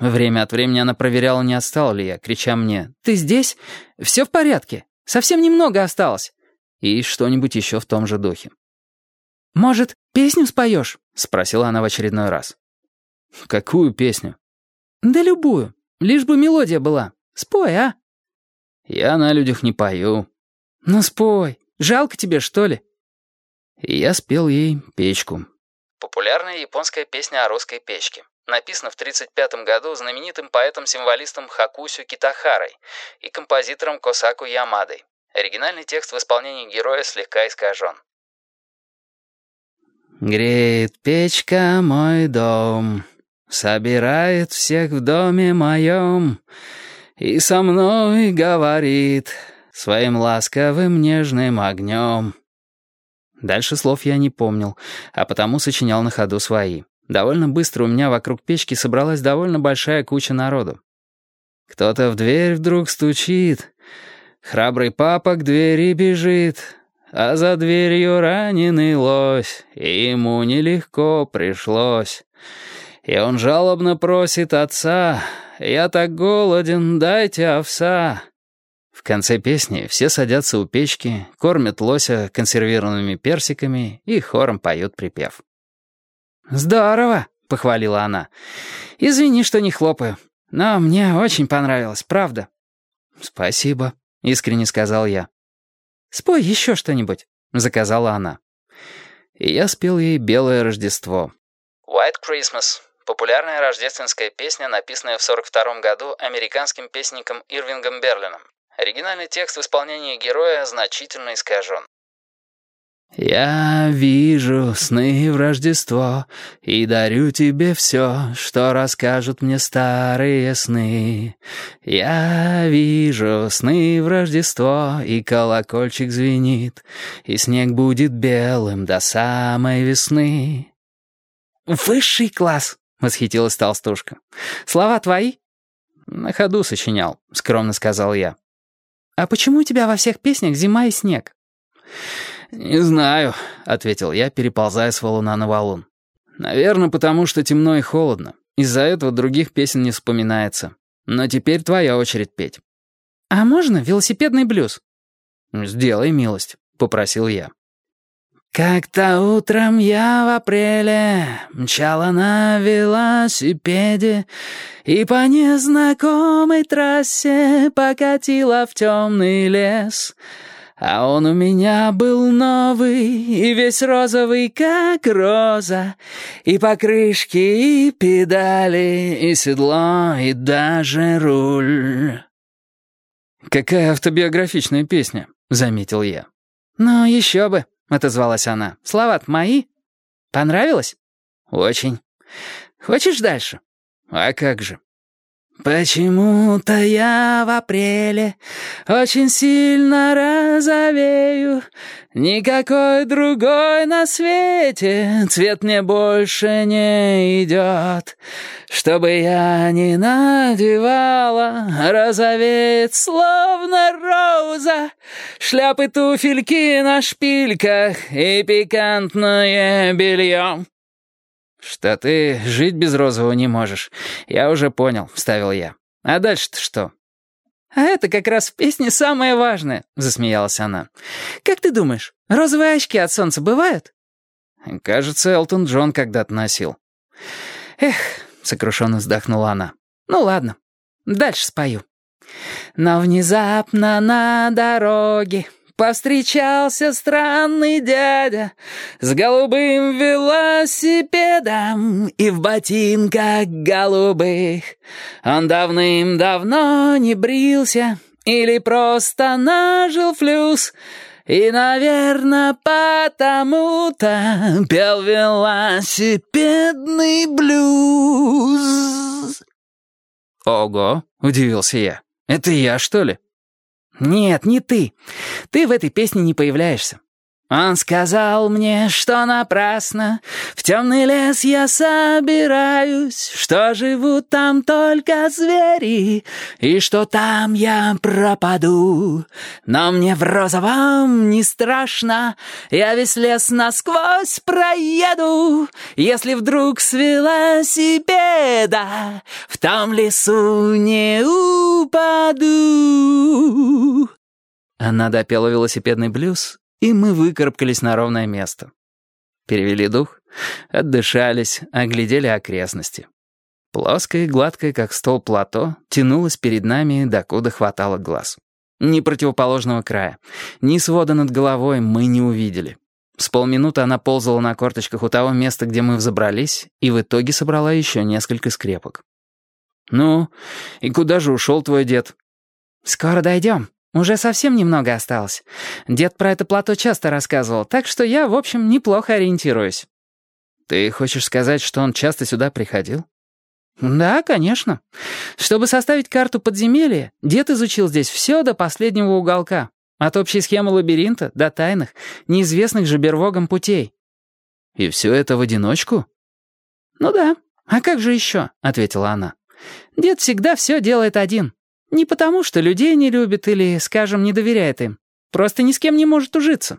Время от времени она проверяла, не отстал ли я, крича мне «Ты здесь? Все в порядке? Совсем немного осталось». И что-нибудь еще в том же духе. «Может, песню споешь?» — спросила она в очередной раз. «Какую песню?» «Да любую. Лишь бы мелодия была. Спой, а?» «Я на людях не пою». «Ну спой. Жалко тебе, что ли?» И я спел ей печку. Популярная японская песня о русской печке. Написана в 1935 году знаменитым поэтом-символистом Хакусю Китахарой и композитором Косаку Ямадой. Оригинальный текст в исполнении героя слегка искажен. «Греет печка мой дом, собирает всех в доме моем и со мной говорит своим ласковым нежным огнем». Дальше слов я не помнил, а потому сочинял на ходу свои. Довольно быстро у меня вокруг печки собралась довольно большая куча народу. Кто-то в дверь вдруг стучит, храбрый папа к двери бежит, а за дверью раненый лось, и ему нелегко пришлось. И он жалобно просит отца, «Я так голоден, дайте овса». В конце песни все садятся у печки, кормят лося консервированными персиками и хором поют припев. «Здорово!» — похвалила она. «Извини, что не хлопаю, но мне очень понравилось, правда». «Спасибо», — искренне сказал я. «Спой еще что-нибудь», — заказала она. И я спел ей «Белое Рождество». «White Christmas» — популярная рождественская песня, написанная в 42 году американским песником Ирвингом Берлином. Оригинальный текст в исполнении героя значительно искажен. «Я вижу сны в Рождество и дарю тебе все, что расскажут мне старые сны. Я вижу сны в Рождество, и колокольчик звенит, и снег будет белым до самой весны». «Высший класс!» — восхитилась толстушка. «Слова твои?» «На ходу сочинял», — скромно сказал я. «А почему у тебя во всех песнях зима и снег?» «Не знаю», — ответил я, переползая с валуна на валун. «Наверное, потому что темно и холодно. Из-за этого других песен не вспоминается. Но теперь твоя очередь петь». «А можно велосипедный блюз?» «Сделай милость», — попросил я. Как-то утром я в апреле мчала на велосипеде И по незнакомой трассе покатила в темный лес. А он у меня был новый и весь розовый, как роза, И покрышки, и педали, и седло, и даже руль. «Какая автобиографичная песня», — заметил я. «Ну, еще бы», — отозвалась она. слова мои? Понравилось?» «Очень». «Хочешь дальше?» «А как же?» «Почему-то я в апреле очень сильно розовею. Никакой другой на свете цвет мне больше не идет. Чтобы я не надевала, розовеет словно роза. Шляпы, туфельки на шпильках и пикантное белье». «Что ты жить без розового не можешь. Я уже понял», — вставил я. «А дальше-то что?» «А это как раз в песне самое важное», — засмеялась она. «Как ты думаешь, розовые очки от солнца бывают?» «Кажется, Элтон Джон когда-то носил». «Эх», — сокрушенно вздохнула она. «Ну ладно, дальше спою». «Но внезапно на дороге Повстречался странный дядя С голубым велосипедом И в ботинках голубых Он давным-давно не брился Или просто нажил флюс И, наверное, потому-то Пел велосипедный блюз «Ого!» — удивился я. «Это я, что ли?» «Нет, не ты. Ты в этой песне не появляешься. Он сказал мне, что напрасно В темный лес я собираюсь, Что живут там только звери, И что там я пропаду. Но мне в розовом не страшно, Я весь лес насквозь проеду, Если вдруг с велосипеда В том лесу не упаду. Она допела велосипедный блюз и мы выкарабкались на ровное место. Перевели дух, отдышались, оглядели окрестности. Плоское гладкое, как стол плато, тянулось перед нами, докуда хватало глаз. Ни противоположного края, ни свода над головой мы не увидели. С полминуты она ползала на корточках у того места, где мы взобрались, и в итоге собрала еще несколько скрепок. «Ну, и куда же ушел твой дед?» «Скоро дойдем», «Уже совсем немного осталось. Дед про это плато часто рассказывал, так что я, в общем, неплохо ориентируюсь». «Ты хочешь сказать, что он часто сюда приходил?» «Да, конечно. Чтобы составить карту подземелья, дед изучил здесь все до последнего уголка, от общей схемы лабиринта до тайных, неизвестных же Бервогом путей». «И все это в одиночку?» «Ну да. А как же еще?» — ответила она. «Дед всегда все делает один». Не потому, что людей не любит или, скажем, не доверяет им. Просто ни с кем не может ужиться.